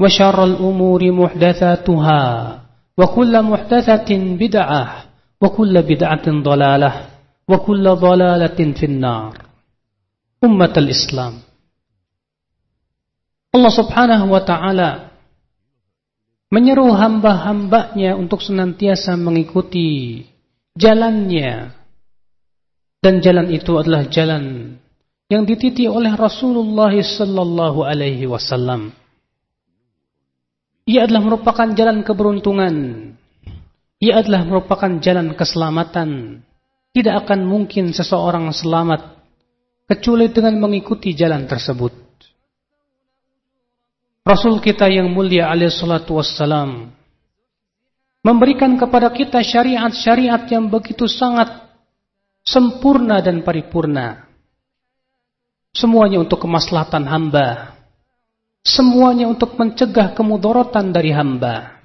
وشر الأمور محدثاتها وكل محدثة بدعة وكل بدعة ضلالة وكل ضلالة في النار أمة الإسلام Allah subhanahu wa ta'ala menyeru hamba-hambanya untuk senantiasa mengikuti jalannya dan jalan itu adalah jalan yang dititi oleh Rasulullah sallallahu alaihi wasallam ia adalah merupakan jalan keberuntungan. Ia adalah merupakan jalan keselamatan. Tidak akan mungkin seseorang selamat kecuali dengan mengikuti jalan tersebut. Rasul kita yang mulia alaihissalatu wassalam memberikan kepada kita syariat-syariat yang begitu sangat sempurna dan paripurna. Semuanya untuk kemaslahatan hamba Semuanya untuk mencegah kemudorotan dari hamba.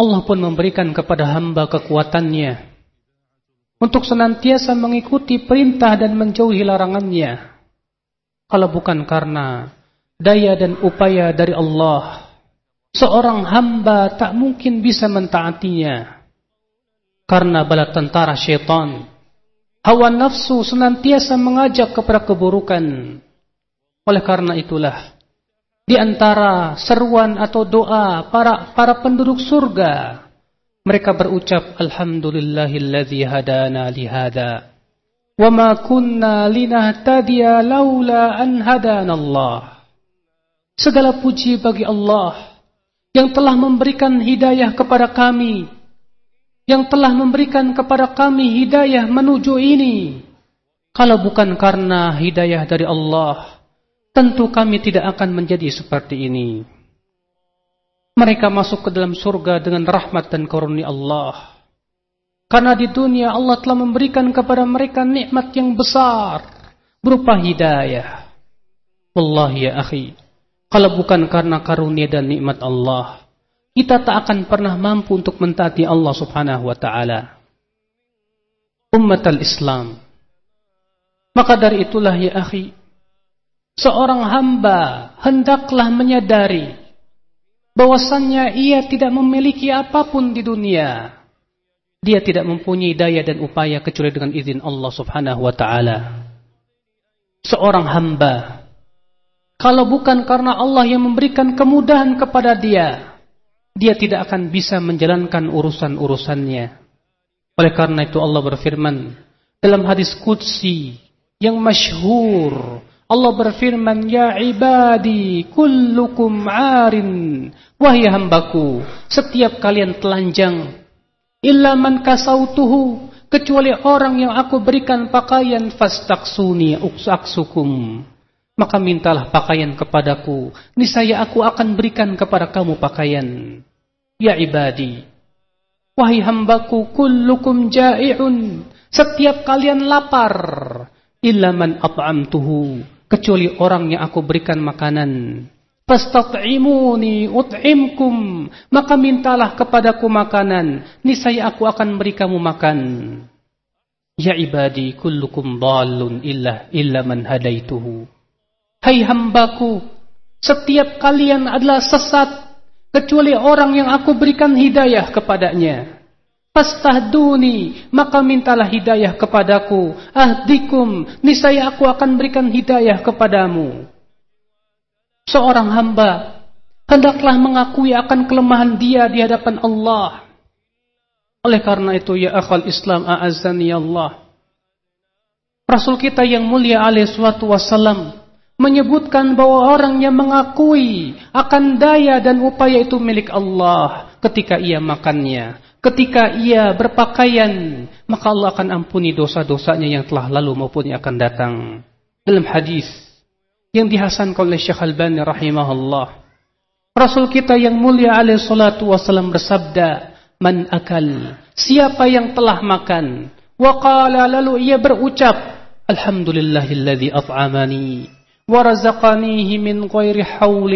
Allah pun memberikan kepada hamba kekuatannya untuk senantiasa mengikuti perintah dan menjauhi larangannya. Kalau bukan karena daya dan upaya dari Allah, seorang hamba tak mungkin bisa mentaatinya. Karena bala tentara syaitan, hawa nafsu senantiasa mengajak kepada keburukan oleh karena itulah di antara seruan atau doa para para penduduk surga mereka berucap alhamdulillahilladzi hadana li hada wa ma kunna linahtadiya laula an hadana Allah. Segala puji bagi Allah yang telah memberikan hidayah kepada kami yang telah memberikan kepada kami hidayah menuju ini. Kalau bukan karena hidayah dari Allah tentu kami tidak akan menjadi seperti ini. Mereka masuk ke dalam surga dengan rahmat dan karunia Allah. Karena di dunia Allah telah memberikan kepada mereka nikmat yang besar berupa hidayah. Wallahi ya akhi, kalau bukan karena karunia dan nikmat Allah, kita tak akan pernah mampu untuk mentaati Allah Subhanahu wa taala. Umat al-Islam. Maka dari itulah ya akhi, seorang hamba hendaklah menyadari bahwasannya ia tidak memiliki apa pun di dunia. Dia tidak mempunyai daya dan upaya kecuali dengan izin Allah Subhanahu wa taala. Seorang hamba kalau bukan karena Allah yang memberikan kemudahan kepada dia, dia tidak akan bisa menjalankan urusan-urusannya. Oleh karena itu Allah berfirman dalam hadis qudsi yang masyhur Allah berfirman, Ya ibadi, kullukum arin. Wahai hambaku, setiap kalian telanjang. Illa man kasautuhu. Kecuali orang yang aku berikan pakaian fastaksuni uksaksukum. Maka mintalah pakaian kepadaku. Niscaya aku akan berikan kepada kamu pakaian. Ya ibadi. Wahai hambaku, kullukum ja'i'un. Setiap kalian lapar. Illa man at'amtuhu kecuali orang yang aku berikan makanan Fastat'imuni ut'imkum. Maka mintalah kepadaku makanan. Niscaya aku akan beri kamu makan. Ya ibadi kullukum dhalun illa illa man hadaituhu. Hai hambaku, setiap kalian adalah sesat kecuali orang yang aku berikan hidayah kepadanya. Fastahduni, maka mintalah hidayah kepadaku. Ahdikum, niscaya aku akan berikan hidayah kepadamu seorang hamba hendaklah mengakui akan kelemahan dia di hadapan Allah. Oleh karena itu ya akhal Islam a'azzani Allah. Rasul kita yang mulia alaihi salatu wasallam menyebutkan bahwa orang yang mengakui akan daya dan upaya itu milik Allah ketika ia makannya, ketika ia berpakaian, maka Allah akan ampuni dosa-dosanya yang telah lalu maupun yang akan datang. Dalam hadis yang dihasankan oleh Syekh Al-Bani rahimahullah. Rasul kita yang mulia alaihi salatu bersabda, "Man akal, siapa yang telah makan, wa qala lalu ia berucap, alhamdulillahilladzi at'amani wa razaqanihi min ghairi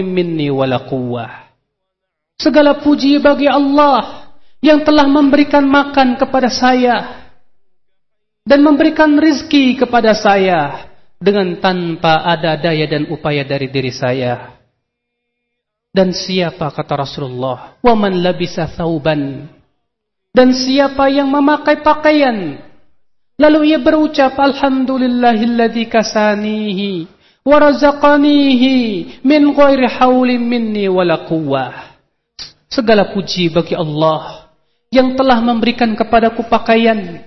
minni wala quwwah." Segala puji bagi Allah yang telah memberikan makan kepada saya dan memberikan rizki kepada saya dengan tanpa ada daya dan upaya dari diri saya. Dan siapa kata Rasulullah, "Waman labisa thauban." Dan siapa yang memakai pakaian, lalu ia berucap, "Alhamdulillahilladzi kasanihi wa razaqanihi min ghairi haulin minni wala quwwah." Segala puji bagi Allah yang telah memberikan kepadaku pakaian,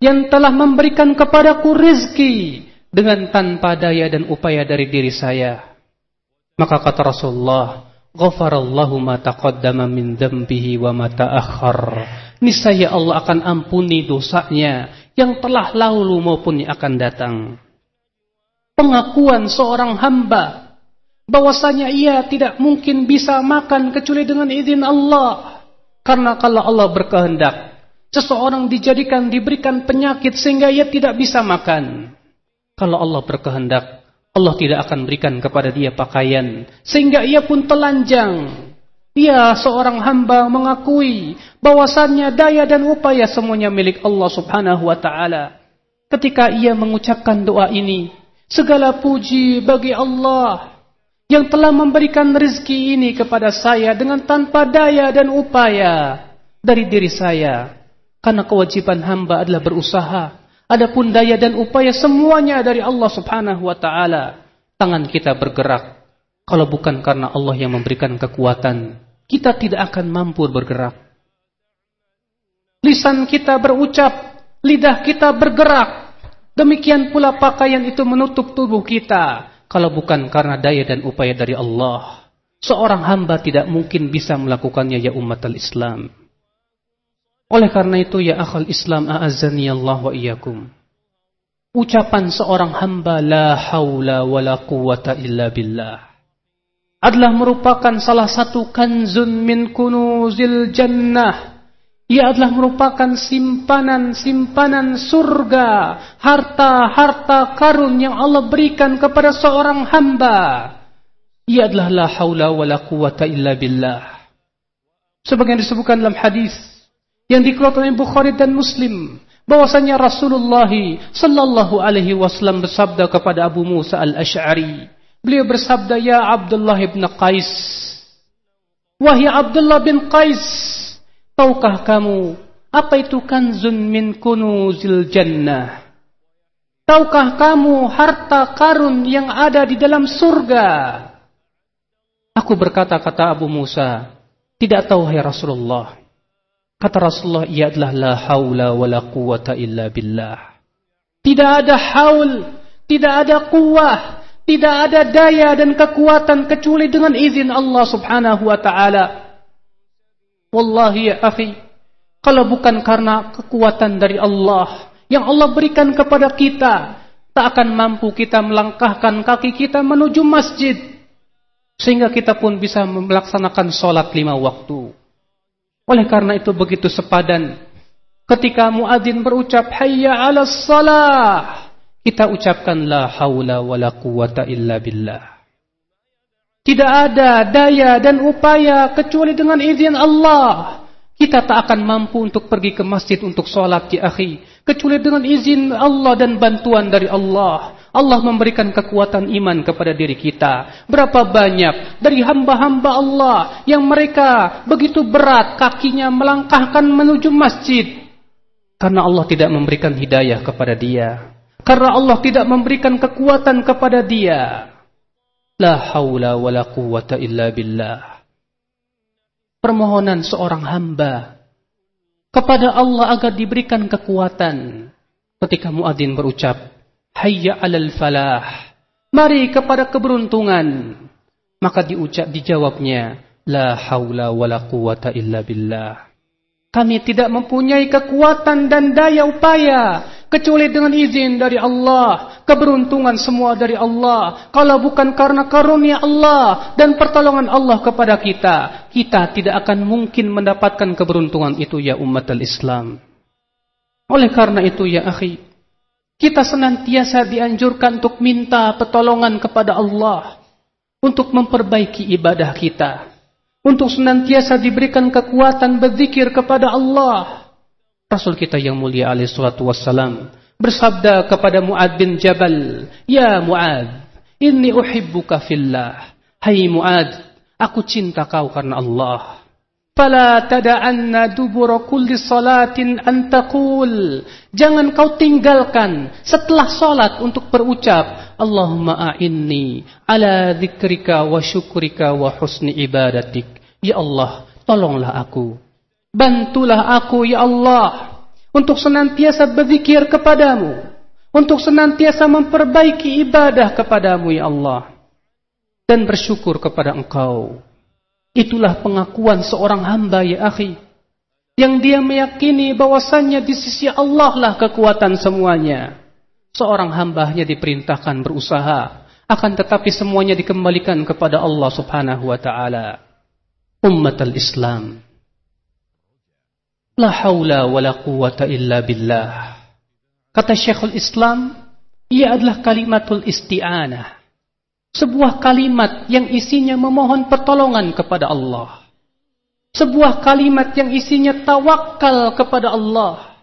yang telah memberikan kepadaku rizki, dengan tanpa daya dan upaya dari diri saya. Maka kata Rasulullah, Ghafarallahu ma taqaddama min dhanbihi wa ma ta'akhkhar. Niscaya Allah akan ampuni dosanya yang telah lalu maupun yang akan datang. Pengakuan seorang hamba bahwasanya ia tidak mungkin bisa makan kecuali dengan izin Allah. Karena kalau Allah berkehendak, seseorang dijadikan diberikan penyakit sehingga ia tidak bisa makan. Kalau Allah berkehendak, Allah tidak akan berikan kepada dia pakaian. Sehingga ia pun telanjang. Ia seorang hamba mengakui bahwasannya daya dan upaya semuanya milik Allah subhanahu wa ta'ala. Ketika ia mengucapkan doa ini, segala puji bagi Allah yang telah memberikan rezeki ini kepada saya dengan tanpa daya dan upaya dari diri saya. Karena kewajiban hamba adalah berusaha Adapun daya dan upaya semuanya dari Allah Subhanahu wa taala. Tangan kita bergerak kalau bukan karena Allah yang memberikan kekuatan, kita tidak akan mampu bergerak. Lisan kita berucap, lidah kita bergerak. Demikian pula pakaian itu menutup tubuh kita kalau bukan karena daya dan upaya dari Allah. Seorang hamba tidak mungkin bisa melakukannya ya umat al-Islam. Oleh karena itu ya akhal Islam a'azzani Allah wa iyyakum. Ucapan seorang hamba la haula wa la quwata illa billah adalah merupakan salah satu kanzun min kunuzil jannah. Ia adalah merupakan simpanan-simpanan surga, harta-harta karun yang Allah berikan kepada seorang hamba. Ia adalah la haula wa la quwata illa billah. Sebagian disebutkan dalam hadis yang dikeluarkan oleh Bukhari dan Muslim bahwasanya Rasulullah sallallahu alaihi wasallam bersabda kepada Abu Musa al-Asy'ari beliau bersabda ya Abdullah bin Qais wahai Abdullah bin Qais tahukah kamu apa itu kanzun min kunuzil jannah tahukah kamu harta karun yang ada di dalam surga aku berkata kata Abu Musa tidak tahu hai Rasulullah Kata Rasulullah, ia adalah la haula wa la quwata illa billah. Tidak ada haul, tidak ada kuwah, tidak ada daya dan kekuatan kecuali dengan izin Allah subhanahu wa ta'ala. Wallahi ya akhi, kalau bukan karena kekuatan dari Allah yang Allah berikan kepada kita, tak akan mampu kita melangkahkan kaki kita menuju masjid. Sehingga kita pun bisa melaksanakan sholat lima waktu. Oleh karena itu begitu sepadan ketika muadzin berucap hayya 'alas salah kita ucapkan la haula wala quwata illa billah. Tidak ada daya dan upaya kecuali dengan izin Allah. Kita tak akan mampu untuk pergi ke masjid untuk sholat ya akhi. Kecuali dengan izin Allah dan bantuan dari Allah. Allah memberikan kekuatan iman kepada diri kita. Berapa banyak dari hamba-hamba Allah yang mereka begitu berat kakinya melangkahkan menuju masjid. Karena Allah tidak memberikan hidayah kepada dia. Karena Allah tidak memberikan kekuatan kepada dia. La haula wa la quwata illa billah. Permohonan seorang hamba kepada Allah agar diberikan kekuatan. Ketika muadzin berucap, Hayya alal falah. Mari kepada keberuntungan. Maka diucap dijawabnya, La haula wa la quwata illa billah. Kami tidak mempunyai kekuatan dan daya upaya kecuali dengan izin dari Allah, keberuntungan semua dari Allah. Kalau bukan karena karunia Allah dan pertolongan Allah kepada kita, kita tidak akan mungkin mendapatkan keberuntungan itu ya umat al-Islam. Oleh karena itu ya akhi, kita senantiasa dianjurkan untuk minta pertolongan kepada Allah untuk memperbaiki ibadah kita untuk senantiasa diberikan kekuatan berzikir kepada Allah. Rasul kita yang mulia alaihi salatu wassalam bersabda kepada Muad bin Jabal, "Ya Muad, inni uhibbuka fillah." Hai Muad, aku cinta kau karena Allah. Fala tada'anna dubura kulli salatin an taqul. Jangan kau tinggalkan setelah salat untuk berucap, Allahumma a'inni ala dzikrika wa syukrika wa husni ibadatik. Ya Allah, tolonglah aku. Bantulah aku ya Allah untuk senantiasa berzikir kepadamu, untuk senantiasa memperbaiki ibadah kepadamu ya Allah dan bersyukur kepada Engkau Itulah pengakuan seorang hamba ya akhi. Yang dia meyakini bahwasannya di sisi Allah lah kekuatan semuanya. Seorang hambanya diperintahkan berusaha. Akan tetapi semuanya dikembalikan kepada Allah subhanahu wa ta'ala. Ummat al-Islam. La hawla wa la quwata illa billah. Kata Syekhul Islam, ia adalah kalimatul isti'anah sebuah kalimat yang isinya memohon pertolongan kepada Allah. Sebuah kalimat yang isinya tawakal kepada Allah.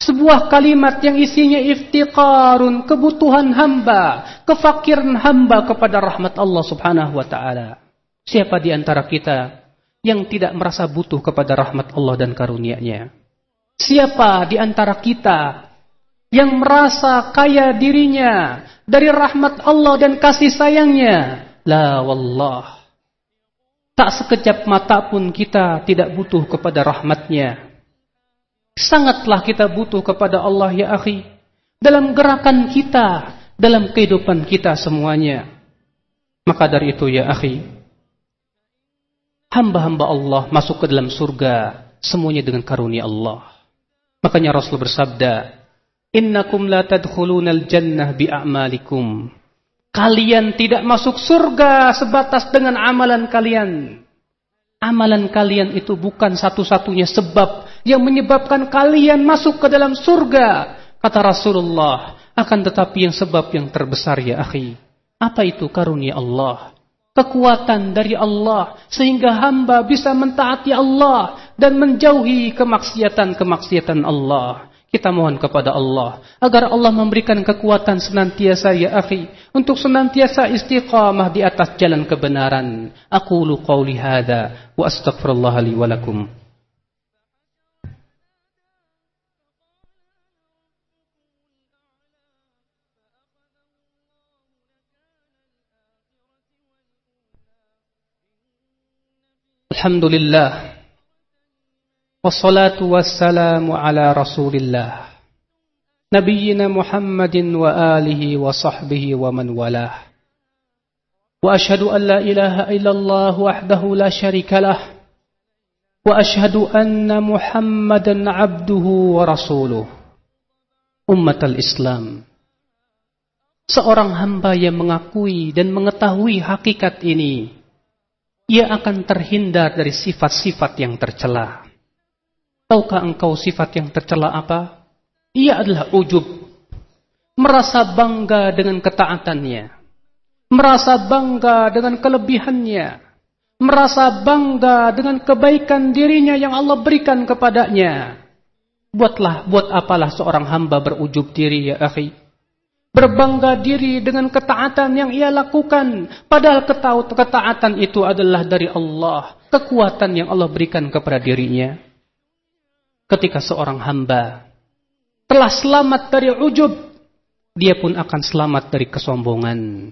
Sebuah kalimat yang isinya iftiqarun, kebutuhan hamba, kefakiran hamba kepada rahmat Allah subhanahu wa ta'ala. Siapa di antara kita yang tidak merasa butuh kepada rahmat Allah dan karunia-Nya? Siapa di antara kita yang merasa kaya dirinya dari rahmat Allah dan kasih sayangnya. La wallah. Tak sekejap mata pun kita tidak butuh kepada rahmatnya. Sangatlah kita butuh kepada Allah ya akhi. Dalam gerakan kita, dalam kehidupan kita semuanya. Maka dari itu ya akhi. Hamba-hamba Allah masuk ke dalam surga. Semuanya dengan karunia Allah. Makanya Rasul bersabda, Innakum la tadkhulunal jannah bi'amalikum. Kalian tidak masuk surga sebatas dengan amalan kalian. Amalan kalian itu bukan satu-satunya sebab yang menyebabkan kalian masuk ke dalam surga. Kata Rasulullah. Akan tetapi yang sebab yang terbesar ya akhi. Apa itu karunia Allah? Kekuatan dari Allah. Sehingga hamba bisa mentaati Allah. Dan menjauhi kemaksiatan-kemaksiatan Allah. Kita mohon kepada Allah agar Allah memberikan kekuatan senantiasa ya akhi untuk senantiasa istiqamah di atas jalan kebenaran. Aku lu qauli hadza wa astaghfirullah li wa lakum. Alhamdulillah. Wassalatu wassalamu ala rasulillah. Nabiyyina Muhammadin wa alihi wa sahbihi wa man walah. Wa ashadu an la ilaha illallah wahdahu la sharika lah. Wa ashadu anna Muhammadan abduhu wa al-Islam Seorang hamba yang mengakui dan mengetahui hakikat ini ia akan terhindar dari sifat-sifat yang tercela. Tahukah engkau sifat yang tercela apa? Ia adalah ujub. Merasa bangga dengan ketaatannya. merasa bangga dengan kelebihannya, merasa bangga dengan kebaikan dirinya yang Allah berikan kepadanya. Buatlah, buat apalah seorang hamba berujub diri ya akhi. Berbangga diri dengan ketaatan yang ia lakukan. Padahal ketaatan itu adalah dari Allah. Kekuatan yang Allah berikan kepada dirinya. Ketika seorang hamba telah selamat dari ujub, dia pun akan selamat dari kesombongan.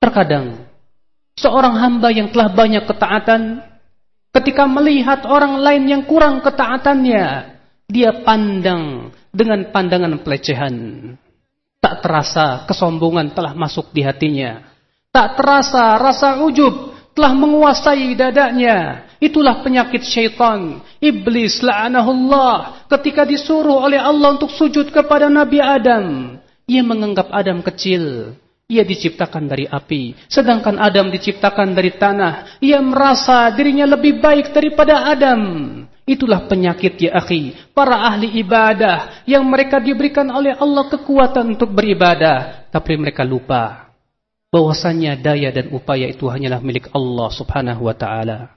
Terkadang seorang hamba yang telah banyak ketaatan ketika melihat orang lain yang kurang ketaatannya, dia pandang dengan pandangan pelecehan. Tak terasa kesombongan telah masuk di hatinya. Tak terasa rasa ujub telah menguasai dadanya. Itulah penyakit syaitan. Iblis la'anahullah ketika disuruh oleh Allah untuk sujud kepada Nabi Adam. Ia menganggap Adam kecil. Ia diciptakan dari api, sedangkan Adam diciptakan dari tanah. Ia merasa dirinya lebih baik daripada Adam. Itulah penyakit ya akhi, para ahli ibadah yang mereka diberikan oleh Allah kekuatan untuk beribadah, tapi mereka lupa bahwasanya daya dan upaya itu hanyalah milik Allah Subhanahu wa taala.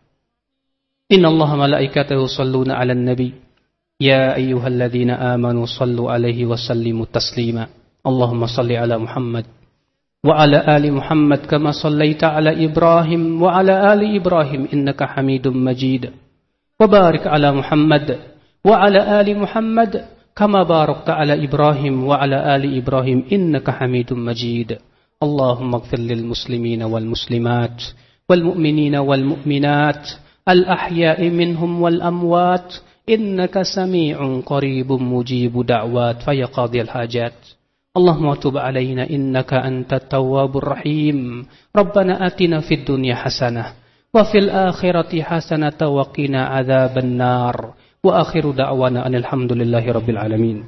Inna Allah malaikatahu salluna 'alan nabi ya ayyuhalladzina amanu sallu 'alaihi wa sallimu taslima. Allahumma salli 'ala Muhammad وعلى آل محمد كما صليت على إبراهيم وعلى آل إبراهيم إنك حميد مجيد وبارك على محمد وعلى آل محمد كما باركت على إبراهيم وعلى آل إبراهيم إنك حميد مجيد. اللهم اغفر للمسلمين والمسلمات والمؤمنين والمؤمنات الأحياء منهم والأموات إنك سميع قريب مجيب دعوات. فيقاضي الحاجات. اللهم تب علينا إنك أنت التواب الرحيم. ربنا آتنا في الدنيا حسنة وفي الآخرة حسنة وقنا عذاب النار. وآخر دعوانا أن الحمد لله رب العالمين.